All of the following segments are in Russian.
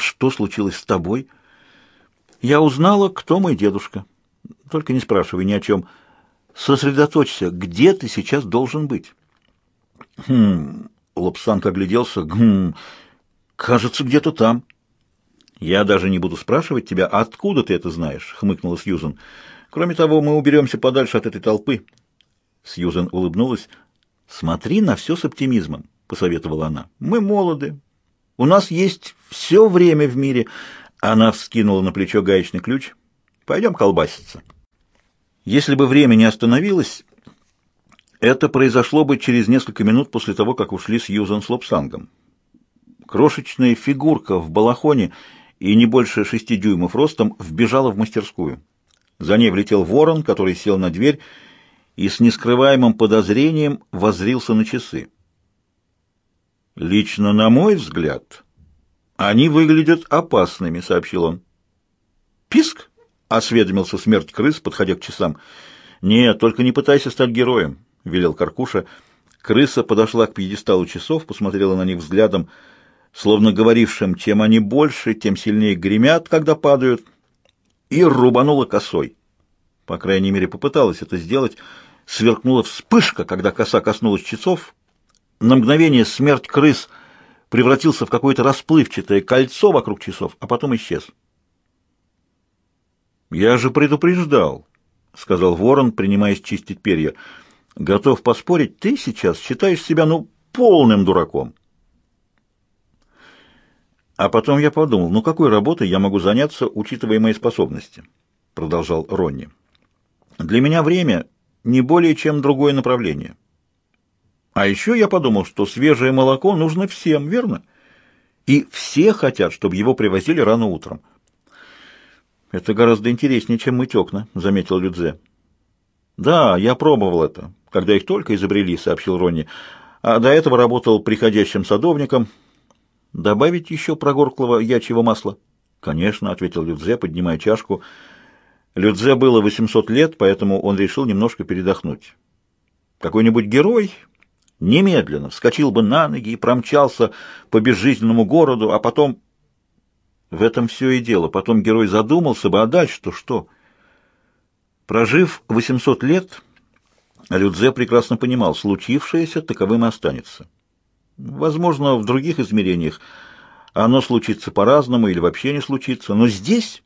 что случилось с тобой? Я узнала, кто мой дедушка. Только не спрашивай ни о чем. Сосредоточься, где ты сейчас должен быть. Хм, Лапсанг огляделся. Гм, кажется, где-то там. Я даже не буду спрашивать тебя, откуда ты это знаешь, хмыкнула Сьюзен. Кроме того, мы уберемся подальше от этой толпы. Сьюзен улыбнулась. Смотри на все с оптимизмом, посоветовала она. Мы молоды. У нас есть все время в мире. Она вскинула на плечо гаечный ключ. Пойдем колбаситься. Если бы время не остановилось, это произошло бы через несколько минут после того, как ушли с Юзан с Лобсангом. Крошечная фигурка в балахоне и не больше шести дюймов ростом вбежала в мастерскую. За ней влетел ворон, который сел на дверь и с нескрываемым подозрением возрился на часы. «Лично на мой взгляд, они выглядят опасными», — сообщил он. «Писк?» — осведомился смерть крыс, подходя к часам. «Нет, только не пытайся стать героем», — велел Каркуша. Крыса подошла к пьедесталу часов, посмотрела на них взглядом, словно говорившим, чем они больше, тем сильнее гремят, когда падают, и рубанула косой. По крайней мере, попыталась это сделать. Сверкнула вспышка, когда коса коснулась часов. На мгновение смерть крыс превратился в какое-то расплывчатое кольцо вокруг часов, а потом исчез. «Я же предупреждал», — сказал ворон, принимаясь чистить перья. «Готов поспорить, ты сейчас считаешь себя, ну, полным дураком». А потом я подумал, ну какой работой я могу заняться, учитывая мои способности? Продолжал Ронни. Для меня время не более чем другое направление. А еще я подумал, что свежее молоко нужно всем, верно? И все хотят, чтобы его привозили рано утром. Это гораздо интереснее, чем мыть окна, заметил Людзе. Да, я пробовал это, когда их только изобрели, сообщил Ронни. А до этого работал приходящим садовником, Добавить еще прогорклого ячьего масла? Конечно, ответил Людзе, поднимая чашку. Людзе было 800 лет, поэтому он решил немножко передохнуть. Какой-нибудь герой немедленно вскочил бы на ноги и промчался по безжизненному городу, а потом... В этом все и дело. Потом герой задумался бы, а дальше-то что? Прожив 800 лет, Людзе прекрасно понимал, случившееся таковым и останется. Возможно, в других измерениях оно случится по-разному или вообще не случится, но здесь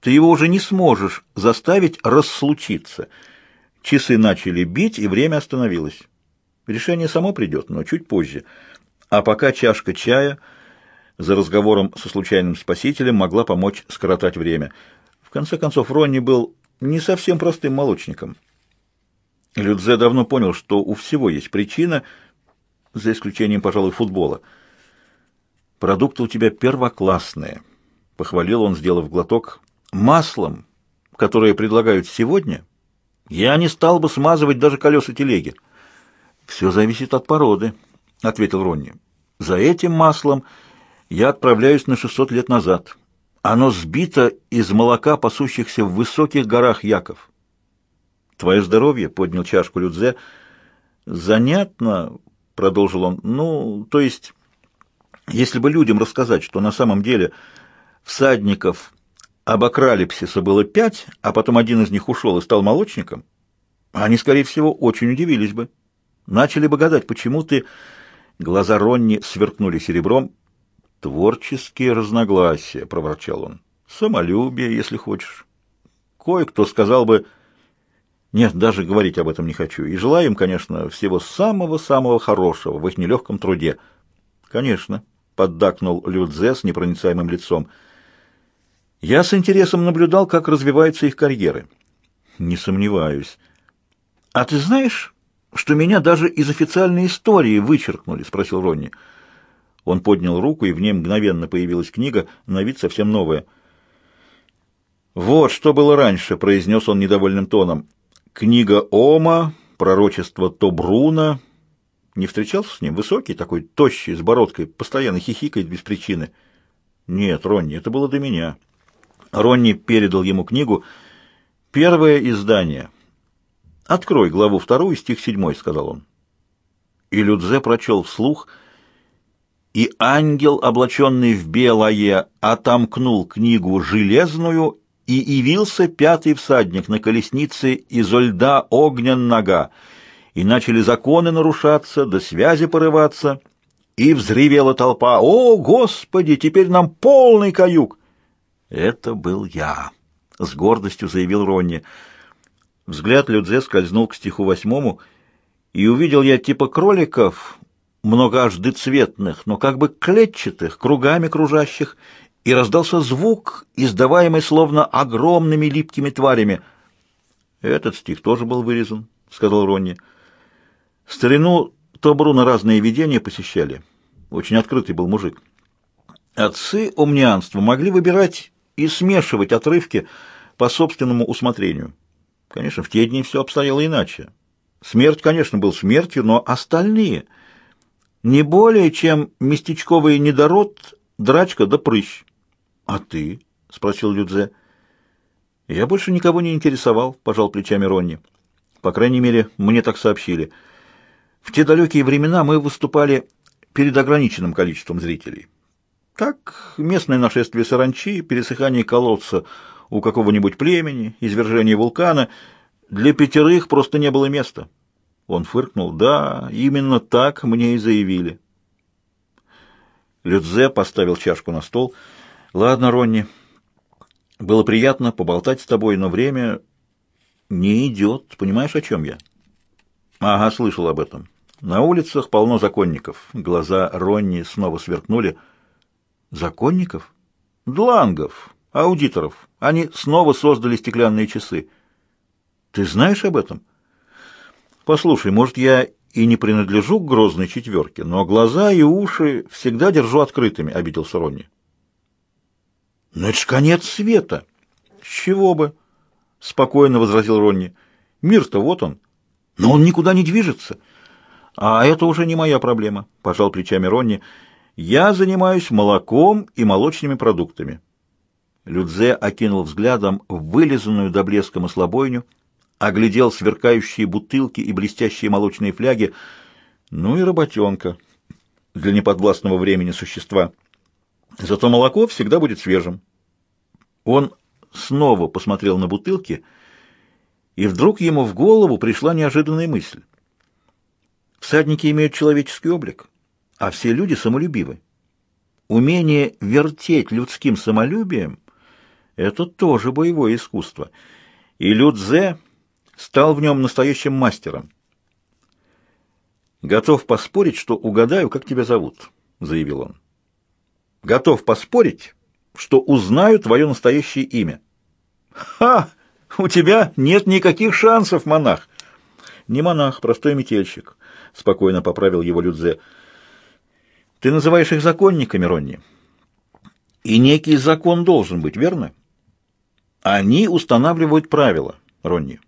ты его уже не сможешь заставить расслучиться. Часы начали бить, и время остановилось. Решение само придет, но чуть позже. А пока чашка чая за разговором со случайным спасителем могла помочь скоротать время. В конце концов, Ронни был не совсем простым молочником. Людзе давно понял, что у всего есть причина — за исключением, пожалуй, футбола. Продукты у тебя первоклассные, похвалил он, сделав глоток. Маслом, которое предлагают сегодня, я не стал бы смазывать даже колеса телеги. Все зависит от породы, ответил Ронни. За этим маслом я отправляюсь на 600 лет назад. Оно сбито из молока пасущихся в высоких горах Яков. Твое здоровье, поднял чашку Людзе. Занятно, продолжил он. Ну, то есть, если бы людям рассказать, что на самом деле всадников абакралипсиса было пять, а потом один из них ушел и стал молочником, они, скорее всего, очень удивились бы. Начали бы гадать, почему ты... Глаза Ронни сверкнули серебром. «Творческие разногласия», — проворчал он. «Самолюбие, если хочешь. Кое-кто сказал бы...» Нет, даже говорить об этом не хочу. И желаю им, конечно, всего самого-самого хорошего в их нелегком труде. Конечно, поддакнул Людзе с непроницаемым лицом. Я с интересом наблюдал, как развиваются их карьеры. Не сомневаюсь. А ты знаешь, что меня даже из официальной истории вычеркнули, спросил Ронни. Он поднял руку, и в ней мгновенно появилась книга, на вид совсем новая. «Вот что было раньше», — произнес он недовольным тоном. Книга Ома, пророчество Тобруна. Не встречался с ним? Высокий, такой тощий, с бородкой, постоянно хихикает без причины. Нет, Ронни, это было до меня. Ронни передал ему книгу. Первое издание. Открой главу вторую, стих седьмой, сказал он. И Людзе прочел вслух. и ангел, облаченный в белое, отомкнул книгу железную, и явился пятый всадник на колеснице изо льда огнен-нога, и начали законы нарушаться, до связи порываться, и взревела толпа «О, Господи, теперь нам полный каюк!» «Это был я», — с гордостью заявил Ронни. Взгляд Людзе скользнул к стиху восьмому, и увидел я типа кроликов, многожды но как бы клетчатых, кругами кружащих, и раздался звук, издаваемый словно огромными липкими тварями. «Этот стих тоже был вырезан», — сказал Ронни. «Старину Тобруна разные видения посещали. Очень открытый был мужик. Отцы умнианства могли выбирать и смешивать отрывки по собственному усмотрению. Конечно, в те дни все обстояло иначе. Смерть, конечно, был смертью, но остальные — не более, чем местечковый недород, драчка да прыщ. — А ты? — спросил Людзе. — Я больше никого не интересовал, — пожал плечами Ронни. По крайней мере, мне так сообщили. В те далекие времена мы выступали перед ограниченным количеством зрителей. Так, местное нашествие саранчи, пересыхание колодца у какого-нибудь племени, извержение вулкана — для пятерых просто не было места. Он фыркнул. «Да, именно так мне и заявили». Людзе поставил чашку на стол. «Ладно, Ронни, было приятно поболтать с тобой, но время не идет. Понимаешь, о чем я?» «Ага, слышал об этом. На улицах полно законников». Глаза Ронни снова сверкнули. «Законников?» «Длангов, аудиторов. Они снова создали стеклянные часы». «Ты знаешь об этом?» Послушай, может, я и не принадлежу к грозной четверке, но глаза и уши всегда держу открытыми, — обиделся Ронни. — Но это ж конец света! — С чего бы? — спокойно возразил Ронни. — Мир-то вот он. Но он никуда не движется. — А это уже не моя проблема, — пожал плечами Ронни. — Я занимаюсь молоком и молочными продуктами. Людзе окинул взглядом вылизанную до блеска маслобойню — оглядел сверкающие бутылки и блестящие молочные фляги. Ну и работенка для неподвластного времени существа. Зато молоко всегда будет свежим. Он снова посмотрел на бутылки, и вдруг ему в голову пришла неожиданная мысль. Всадники имеют человеческий облик, а все люди самолюбивы. Умение вертеть людским самолюбием — это тоже боевое искусство. И Людзе стал в нем настоящим мастером. «Готов поспорить, что угадаю, как тебя зовут», — заявил он. «Готов поспорить, что узнаю твое настоящее имя». «Ха! У тебя нет никаких шансов, монах!» «Не монах, простой метельщик», — спокойно поправил его Людзе. «Ты называешь их законниками, Ронни. И некий закон должен быть, верно? Они устанавливают правила, Ронни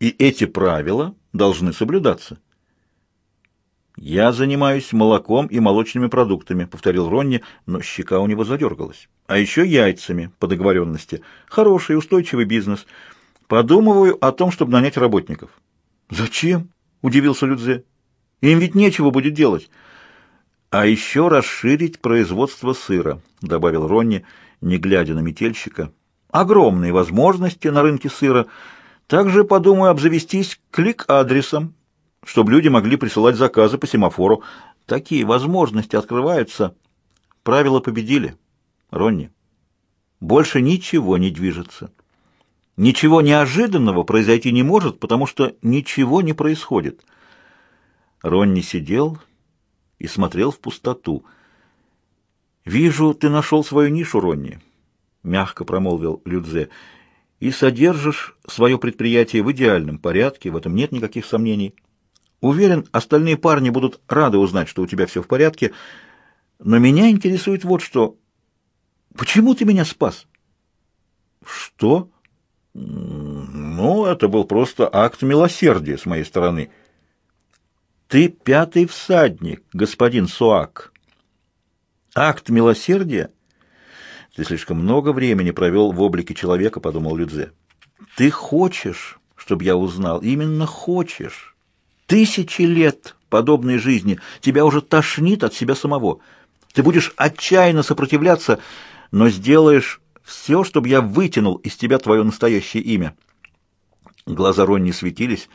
и эти правила должны соблюдаться. «Я занимаюсь молоком и молочными продуктами», — повторил Ронни, но щека у него задергалась. «А еще яйцами, по договоренности. Хороший, устойчивый бизнес. Подумываю о том, чтобы нанять работников». «Зачем?» — удивился Людзе. «Им ведь нечего будет делать». «А еще расширить производство сыра», — добавил Ронни, не глядя на метельщика. «Огромные возможности на рынке сыра». Также подумаю обзавестись клик-адресом, чтобы люди могли присылать заказы по семафору. Такие возможности открываются. Правила победили. Ронни. Больше ничего не движется. Ничего неожиданного произойти не может, потому что ничего не происходит. Ронни сидел и смотрел в пустоту. «Вижу, ты нашел свою нишу, Ронни», — мягко промолвил Людзе и содержишь свое предприятие в идеальном порядке, в этом нет никаких сомнений. Уверен, остальные парни будут рады узнать, что у тебя все в порядке, но меня интересует вот что. Почему ты меня спас? Что? Ну, это был просто акт милосердия с моей стороны. Ты пятый всадник, господин Суак. Акт милосердия — ты слишком много времени провел в облике человека, подумал Людзе. Ты хочешь, чтобы я узнал, именно хочешь. Тысячи лет подобной жизни тебя уже тошнит от себя самого. Ты будешь отчаянно сопротивляться, но сделаешь все, чтобы я вытянул из тебя твое настоящее имя». Глаза Ронни светились.